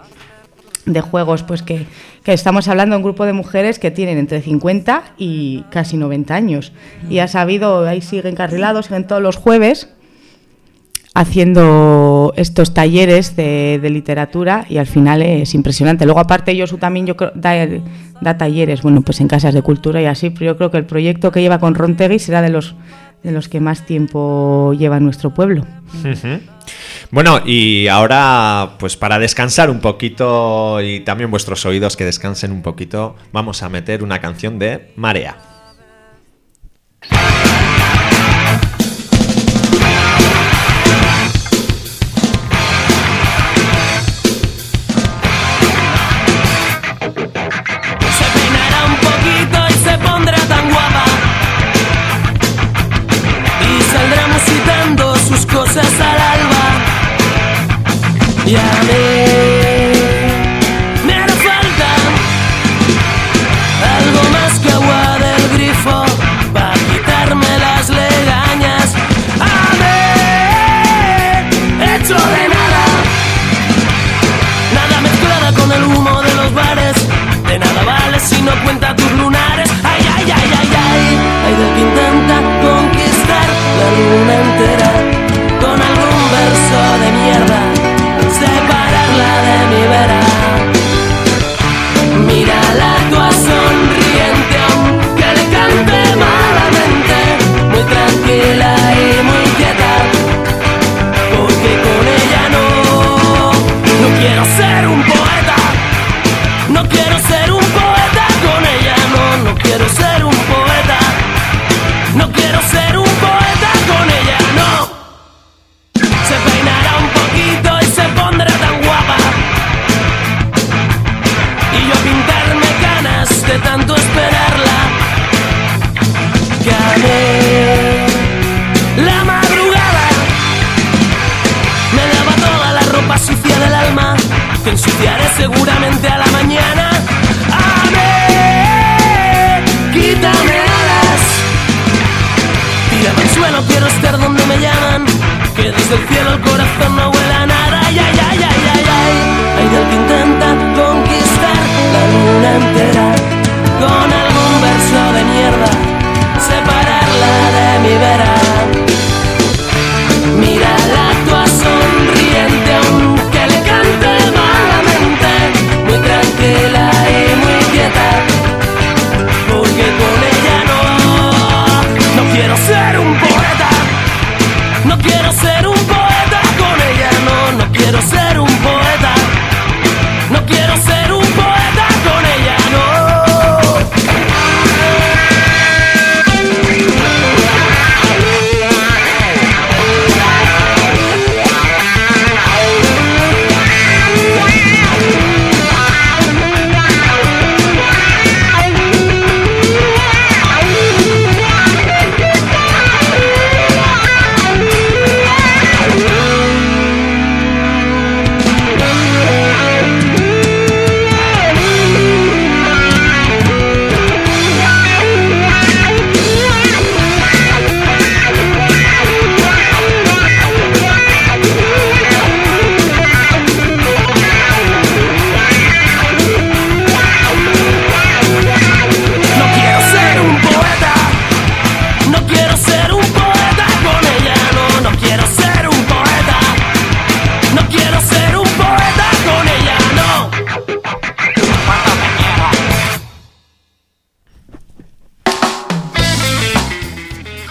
de juegos, pues que, que estamos hablando de un grupo de mujeres que tienen entre 50 y casi 90 años. Y ha sabido, ahí siguen carrilados, siguen todos los jueves haciendo estos talleres de, literatura y al final es impresionante. Luego aparte Josu también yo creo, da, talleres, bueno, pues en casas de cultura y así, pero yo creo que el proyecto que lleva con Rontegui será de los de los que más tiempo lleva nuestro pueblo. Bueno, y ahora, pues para descansar un poquito y también vuestros oídos que descansen un poquito, vamos a meter una canción de Marea. Al alba. Y a mí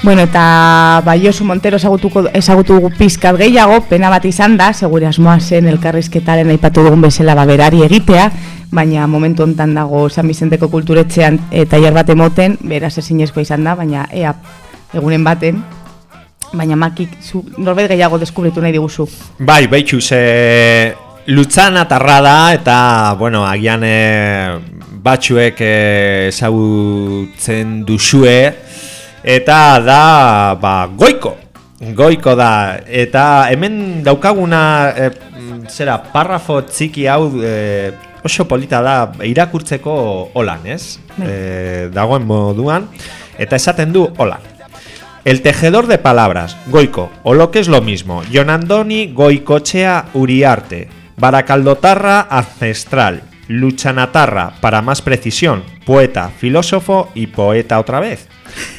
Bueno, eta Baiosu Montero ezagutuko ezagutu pizkat gehiago, pena bat izan da, segure asmoa zen elkarrizketaren aipatu dugun bezala baberari egitea, baina momentu hontan dago San Vicenteko kulturetxean e, tailer bat emoten, beraz ezinezkoa izan da, baina ea egunen baten, baina makik zu norbait gehiago deskubritu nahi diguzu. Bai, behitxu, ze lutzan atarra da eta, bueno, agian e, batzuek e, ezagutzen duzue eta da, ba, goiko. Goiko da, eta hemen daukaguna, e, zera, parrafo txiki hau e, oso polita da irakurtzeko holan, ez? E, dagoen moduan, eta esaten du holan. El tejedor de palabras, Goiko, o lo que es lo mismo, Jonandoni Goicochea Uriarte, Baracaldotarra Ancestral, Luchanatarra, para más precisión, poeta, filósofo y poeta otra vez.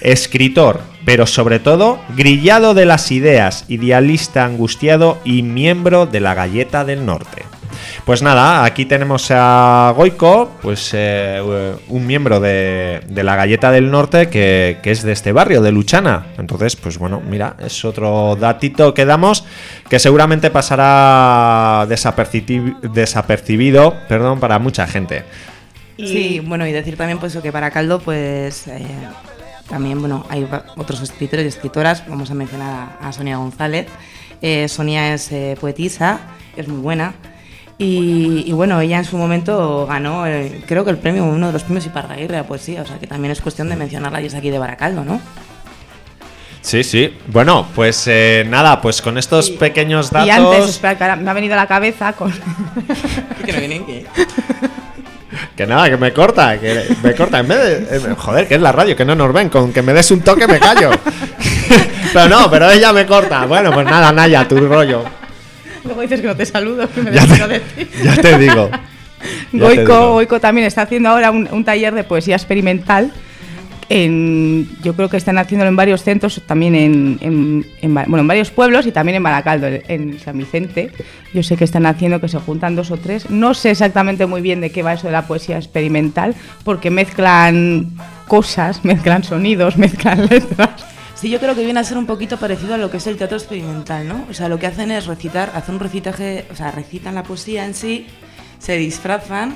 Escritor, pero sobre todo, grillado de las ideas, idealista angustiado y miembro de la Galleta del Norte. Pues nada, aquí tenemos a Goico, pues eh, un miembro de, de la Galleta del Norte que, que es de este barrio, de Luchana. Entonces, pues bueno, mira, es otro datito que damos que seguramente pasará desapercibi- desapercibido perdón, para mucha gente. Sí, bueno, y decir también pues que para Caldo, pues eh, también, bueno, hay otros escritores y escritoras, vamos a mencionar a, a Sonia González. Eh, Sonia es eh, poetisa, es muy buena. Y, y bueno, ella en su momento ganó, eh, creo que el premio, uno de los premios Iparraguirre a poesía, o sea que también es cuestión de mencionarla y es aquí de Baracaldo, ¿no? Sí, sí. Bueno, pues eh, nada, pues con estos pequeños datos... Y antes, espera, que ahora me ha venido a la cabeza con... que no vienen que... Que nada, que me corta, que me corta. En vez de. eh, Joder, que es la radio, que no nos ven. Con que me des un toque me callo. pero no, pero ella me corta. Bueno, pues nada, Naya, tu rollo. Luego dices que no te saludo, que me Ya te- de ti. Ya te digo. Ya te Goico, digo. Goico también está haciendo ahora un, un taller de poesía experimental. En, yo creo que están haciéndolo en varios centros, también en, en- en va- bueno, en varios pueblos y también en Baracaldo, en San Vicente. Yo sé que están haciendo que se juntan dos o tres. No sé exactamente muy bien de qué va eso de la poesía experimental, porque mezclan cosas, mezclan sonidos, mezclan letras. Sí, yo creo que viene a ser un poquito parecido a lo que es el teatro experimental, ¿no? O sea, lo que hacen es recitar, hacen un recitaje, o sea, recitan la poesía en sí, se disfrazan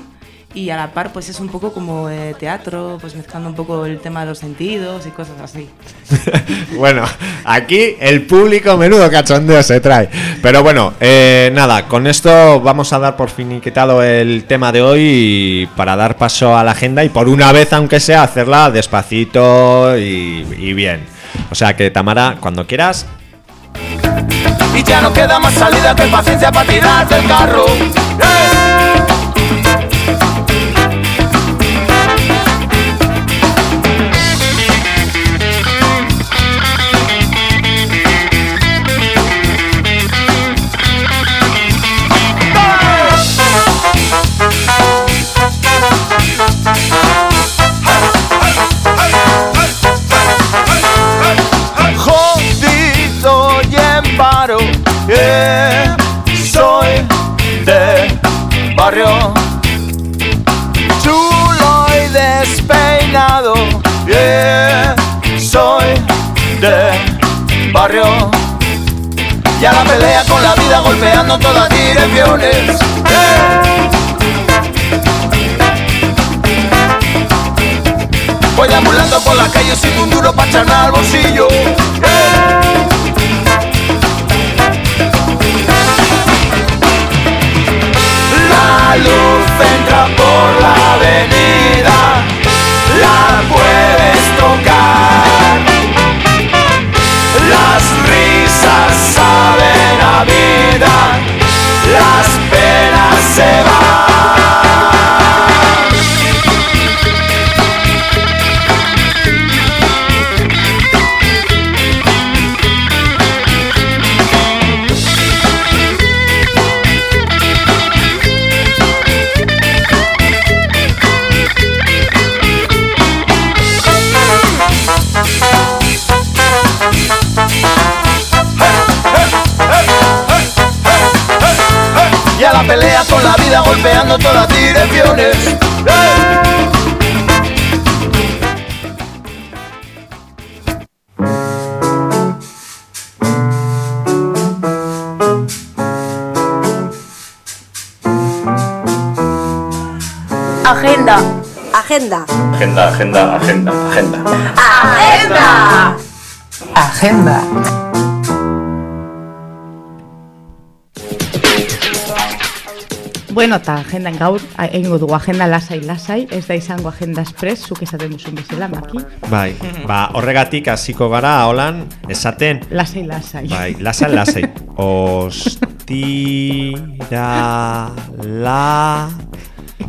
y a la par pues es un poco como eh, teatro, pues mezclando un poco el tema de los sentidos y cosas así. Bueno, aquí el público menudo cachondeo se trae. Pero bueno, eh, nada, con esto vamos a dar por finiquitado el tema de hoy para dar paso a la agenda y por una vez, aunque sea, hacerla despacito y bien. O sea que Tamara, cuando quieras, Y ya no queda más salida que paciencia para tirar del carro. ¡Eh! Barrio. Ya la pelea con la vida golpeando todas direcciones. yeah. Voy deambulando por la calle sin un duro para echarme al bolsillo. yeah. La luz entra por la avenida, golpeando todas direcciones. ¡Eh! Agenda. Agenda. Agenda, agenda, agenda, agenda. Agenda. Agenda. Bueno, eta agenda gaur, egingo dugu agenda lasai lasai, ez da izango agenda express, zuk esaten duzun bezala, maki. Bai, ba, horregatik hasiko gara holan esaten Lasai lasai. Bai, lasai, lasai. Ostira la...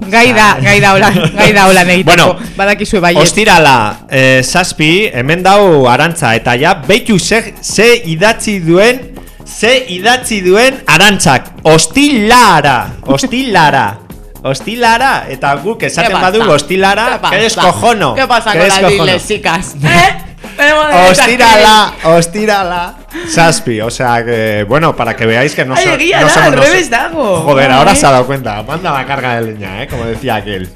Gai da, gai da holan, gai da holan egiteko. Bueno, badakizue baiet. Ostirala, eh, zazpi, hemen dau arantza, eta ja, beitu ze, ze idatzi duen, ze idatzi duen arantzak. Ostilara, ostilara. Ostilara, eta guk esaten ¿Qué badu pasa? ostilara, ¿Qué que pasa? descojono. ¿Qué pasa que con las disléxicas? ¿Eh? Ostirala, ostirala, Saspi, o sea que, bueno, para que veáis que no, Ay, so- egia no da, somos al revés dago. Joder, ahora se ha dado cuenta, manda la carga de leña, eh, como decía aquel.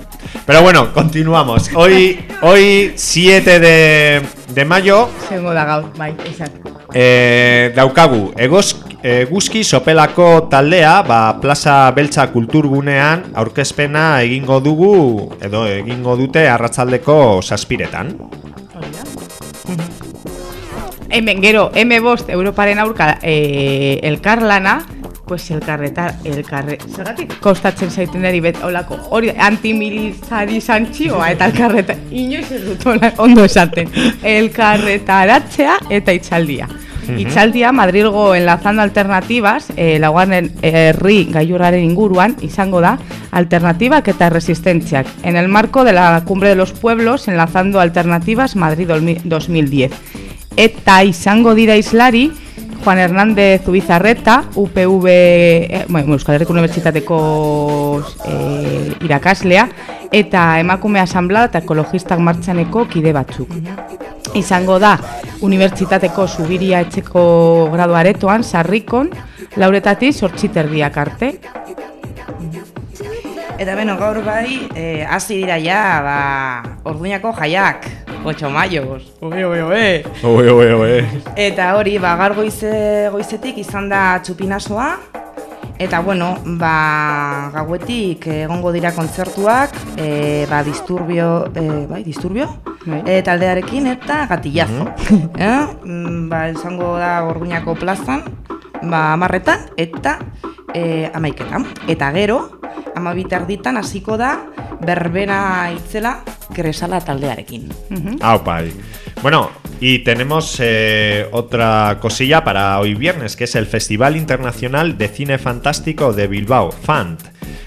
Pero bueno, continuamos. Hoy, hoy 7 de, de mayo, Zengo da gaur, bai, esan. eh, daukagu, eguzki sopelako taldea, ba, plaza beltza kulturgunean aurkezpena egingo dugu, edo egingo dute arratzaldeko saspiretan. Hemen gero, M5 Europaren aurka eh, elkarlana, pues elkarreta, elkarre... Zergatik kostatzen zaiten eri bet, olako, hori antimilitari zantzioa eta elkarreta, inoiz ez dut ondo esaten, elkarretaratzea eta itzaldia. Itzaldia Madrilgo enlazando alternativas, eh, laugarren herri gailurraren inguruan izango da alternatibak eta resistentziak en el marco de la cumbre de los pueblos enlazando alternativas Madrid 2010. Eta izango dira islari Juan Hernández Ubizarreta, UPV, eh, bueno, Euskal Herriko Unibertsitateko eh, irakaslea, eta emakume asamblea eta ekologistak martxaneko kide batzuk. Izango da, Unibertsitateko Zubiria etxeko gradu aretoan, sarrikon, lauretatik sortxiterdiak arte. Eta beno, gaur bai, eh, hasi dira ja, ba, orduñako jaiak, 8 maios. Oe, oe, oe. Oe, oe, oe. Eta hori, ba, gaur goize, goizetik izan da txupinazoa, eta bueno, ba, gauetik egongo dira kontzertuak, e, ba, disturbio, e, bai, disturbio? Bai. E, taldearekin eta gatillazo. eh? Mm, Ba, izango da Orduñako plazan, ba, amarretan eta e, amaiketan. Eta gero, amabit erditan hasiko da berbena itzela kresala taldearekin. Ah, pai. Bueno, y tenemos eh, otra cosilla para hoy viernes, que es el Festival Internacional de Cine Fantástico de Bilbao, FANT.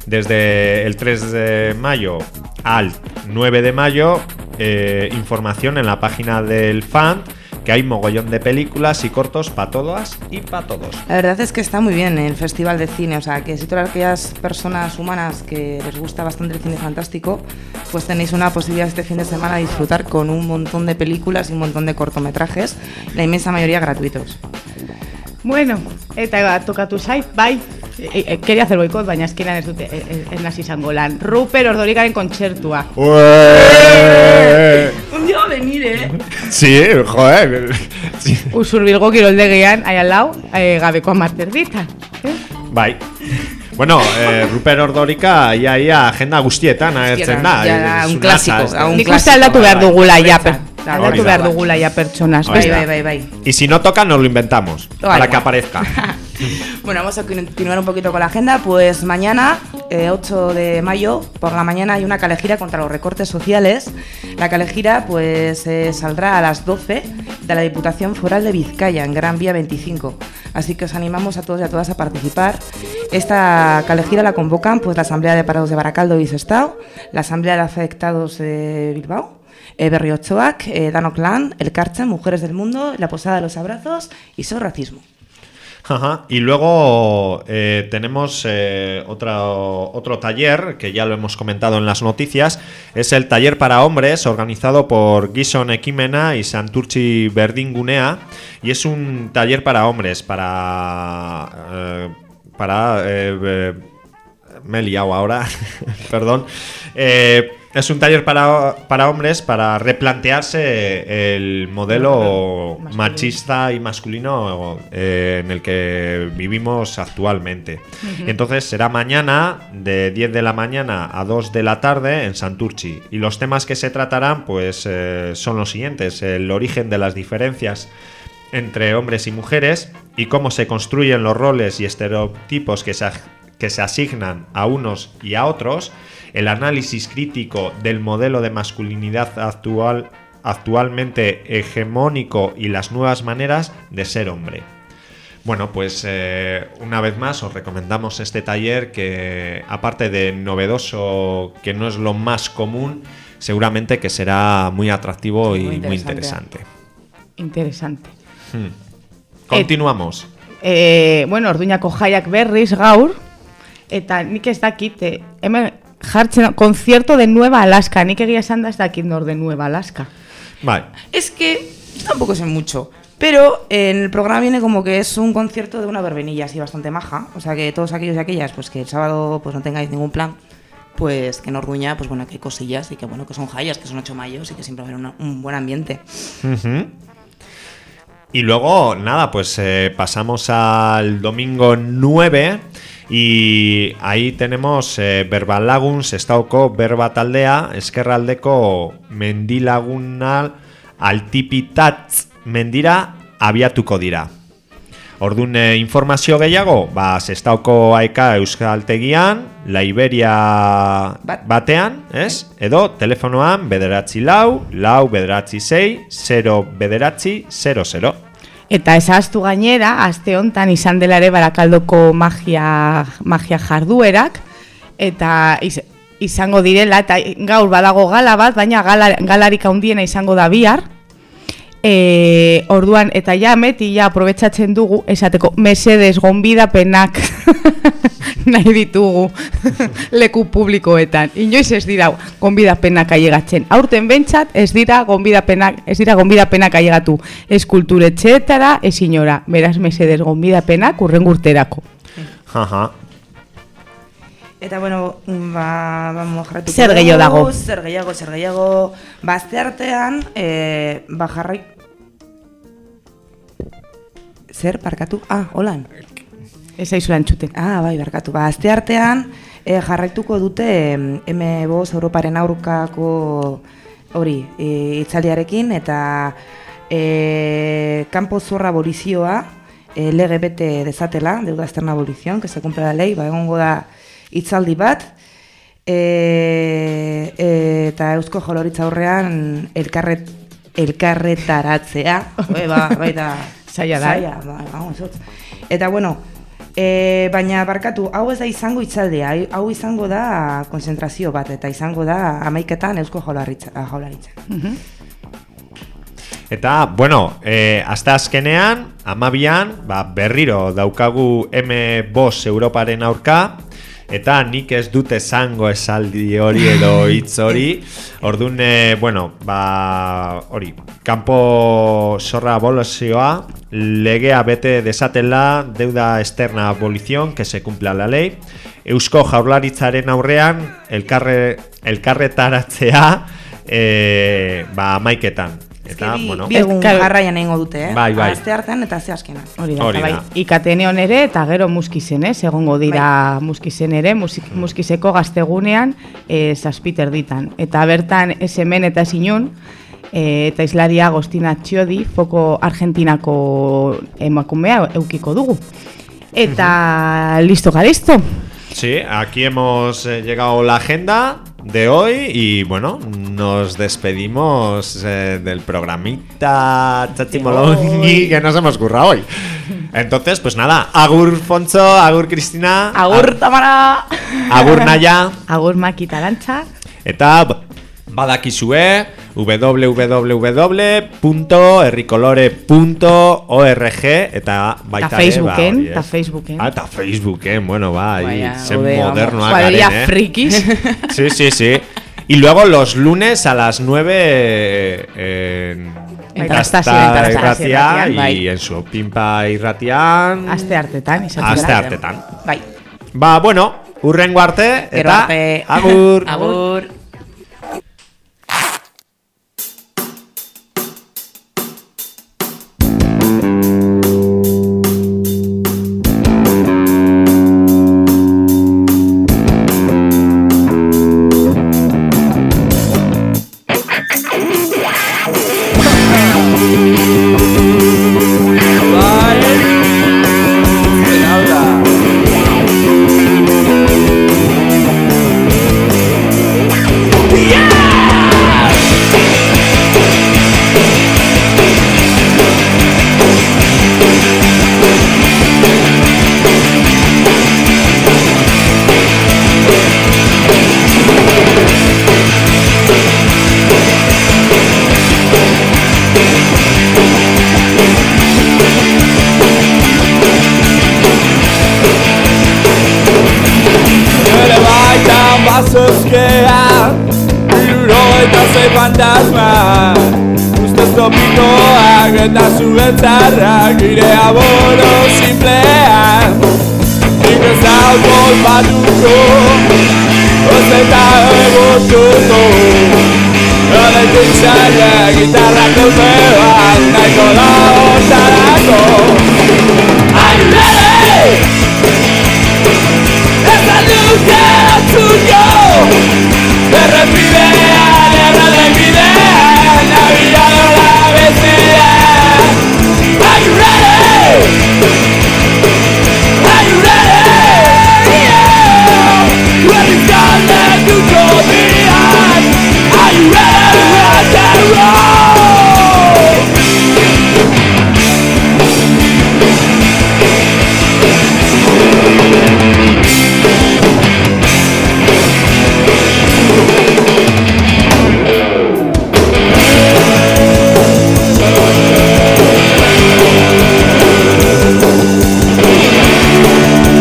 Desde el 3 de mayo al 9 de mayo, eh, información en la página del FANT que hay mogollón de películas y cortos para todas y para todos. La verdad es que está muy bien el Festival de Cine, o sea, que si todas aquellas personas humanas que les gusta bastante el cine fantástico, pues tenéis una posibilidad este fin de semana de disfrutar con un montón de películas y un montón de cortometrajes, la inmensa mayoría gratuitos. Bueno, eta tokatu zait, bai, e, e, quería hacer boicot, baina eskenan ez dute, e, e, ez nasi izango lan. Ruper Ordorikaren kontzertua. Un a venir, eh. Sí, joder. Sí. Usurbilgo kiroldegian, ai alau, e, gabeko amarterdita. Bai. Bueno, eh, Ruper Ordorika ia ia agenda guztietan agertzen da. Ja, un un Nik clásico. uste aldatu behar dugula ja, aldatu da, behar dugula ja pertsonas. Bai, bai, bai, bai. Y si no toca, nos lo inventamos. Para que aparezca. Bueno, vamos a continuar un poquito con la agenda. Pues mañana, eh, 8 de mayo, por la mañana hay una calejira contra los recortes sociales. La calejira pues eh, saldrá a las 12 de la Diputación Foral de Vizcaya, en Gran Vía 25. Así que os animamos a todos y a todas a participar. Esta calejira la convocan pues la Asamblea de Parados de Baracaldo y Sestao, la Asamblea de Afectados de Bilbao, eh, Berriotxoak, eh, Dano Clan, El Carcha, Mujeres del Mundo, La Posada de los Abrazos y So Racismo. Ajá. Y luego eh, tenemos eh, otro taller que ya lo hemos comentado en las noticias. Es el taller para hombres organizado por Gison Ekimena y Santurchi Berdingunea. Y es un taller para hombres, para. eh, para. eh, eh, me he liado ahora, perdón. Eh, es un taller para, para hombres para replantearse el modelo Masculino. machista y masculino eh, en el que vivimos actualmente. Entonces será mañana de 10 de la mañana a 2 de la tarde en Santurchi. Y los temas que se tratarán pues eh, son los siguientes. El origen de las diferencias entre hombres y mujeres y cómo se construyen los roles y estereotipos que se, que se asignan a unos y a otros, el análisis crítico del modelo de masculinidad actual, actualmente hegemónico y las nuevas maneras de ser hombre. Bueno, pues eh, una vez más os recomendamos este taller que aparte de novedoso, que no es lo más común, seguramente que será muy atractivo y Muy muy interesante. interesante. Hmm. Continuamos. E, bueno, orduñako jaiak berriz gaur, eta nik ez dakit, eh, hemen jartzen, concierto de Nueva Alaska, egia esan da ez dakit nor de Nueva Alaska. Vale. Es que tampoco sé mucho. Pero en el programa viene como que es un concierto de una verbenilla así bastante maja. O sea que todos aquellos y aquellas, pues que el sábado pues no tengáis ningún plan, pues que en Orduña, pues bueno, que hay cosillas y que bueno, que son jayas, que son ocho mayos y que siempre va a haber una- un buen ambiente. Y luego, nada, pues eh, pasamos al domingo 9 y ahí tenemos eh, Berbalagun, Sestauko, Berba Taldea, Eskerraldeko Mendilagunal, Altipitatz Mendira, abiatuko dira. Ordun eh, informazio gehiago, ba, Sestauko aeka euskaltegian, La Iberia Bat. batean, ez? Edo telefonoan bederatzi lau, lau bederatzi sei, 0 bederatzi, 00. Eta ezaztu gainera, aste hontan izan dela ere barakaldoko magia, magia jarduerak, eta iz, izango direla, eta gaur badago gala bat, baina gala, galarik handiena izango da bihar, E, orduan, eta ja, meti, ja, aprobetsatzen dugu, esateko, mesedes, gonbidapenak nahi ditugu leku publikoetan. Inoiz ez dira gonbidapenak ailegatzen. Aurten bentsat, ez dira gonbidapenak, ez dira gonbidapenak ailegatu. Ez kulturetxeetara, ez inora. Beraz, mesedes, gonbidapenak urren urterako. Jaja. Eta bueno, ba, ba jarratuko Zer gehiago dago? Zer gehiago, zer gehiago. Ba, azte artean, e, ba, jarrai... Zer, parkatu? Ah, holan. Ez aizu entzuten. Ah, bai, barkatu. Ba, azte artean e, jarraituko dute em, M5 Europaren aurkako hori e, itzaldiarekin eta e, kanpo zorra abolizioa e, lege bete dezatela, deuda externa abolizion, que se cumpla la ley, ba, egongo da itzaldi bat, e, e, eta Eusko Joloritza aurrean elkarret, elkarretaratzea, e, ba, baita, Zaila da, eh? Zaila, ba, vamos. Eta bueno, e, baina barkatu, hau ez da izango itzaldia, hau izango da konzentrazio bat, eta izango da amaiketan eusko jaularitza. jaularitza. Eta, bueno, e, azte azkenean, amabian, ba, berriro daukagu M5 Europaren aurka, eta nik ez dut esango esaldi hori edo hitz hori, orduan, e, bueno, ba, hori, kanpo sorra abolizioa, legea bete desatela deuda externa abolición, que se cumpla la ley, Eusko jaurlaritzaren aurrean, elkarre, elkarretaratzea, e, ba, maiketan. Eta, bi, bueno, bi egun garraian egingo dute, eh? Bai, bai. Aste hartan eta aste azkenan. Hori da, Hori bai, da. ikateneon ere eta gero muskizen, ez? Egongo dira muskizen ere, musik, muskizeko gaztegunean e, zazpiter ditan. Eta bertan ez hemen eta ez inun, e, eta islaria Agostina Txiodi, foko Argentinako emakumea eukiko dugu. Eta listo garisto. Sí, aquí hemos eh, llegado la agenda de hoy y bueno, nos despedimos eh, del programita Chachimolongi que nos hemos currado hoy. Entonces, pues nada, Agur Fonso, Agur Cristina, Agur Tamara! Agur Naya, Agur Makita Lantza. eta badakizue www.errikolore.org eta baita Eta ere, Facebooken, ba, eta Facebooken. Ah, eta Facebooken, bueno, va, ahí Vaya, vamos. modernoa garen, eh. frikis. Sí, sí, sí. Y luego los lunes a las 9 eh, en Gazta Irratia y en su Pimpa Irratian Aste hartetan, izaten Aste hartetan. Bai. Ba, bueno, urrengo arte eta agur. Agur.